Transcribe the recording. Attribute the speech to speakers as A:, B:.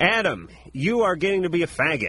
A: Adam, you are getting to be a faggot.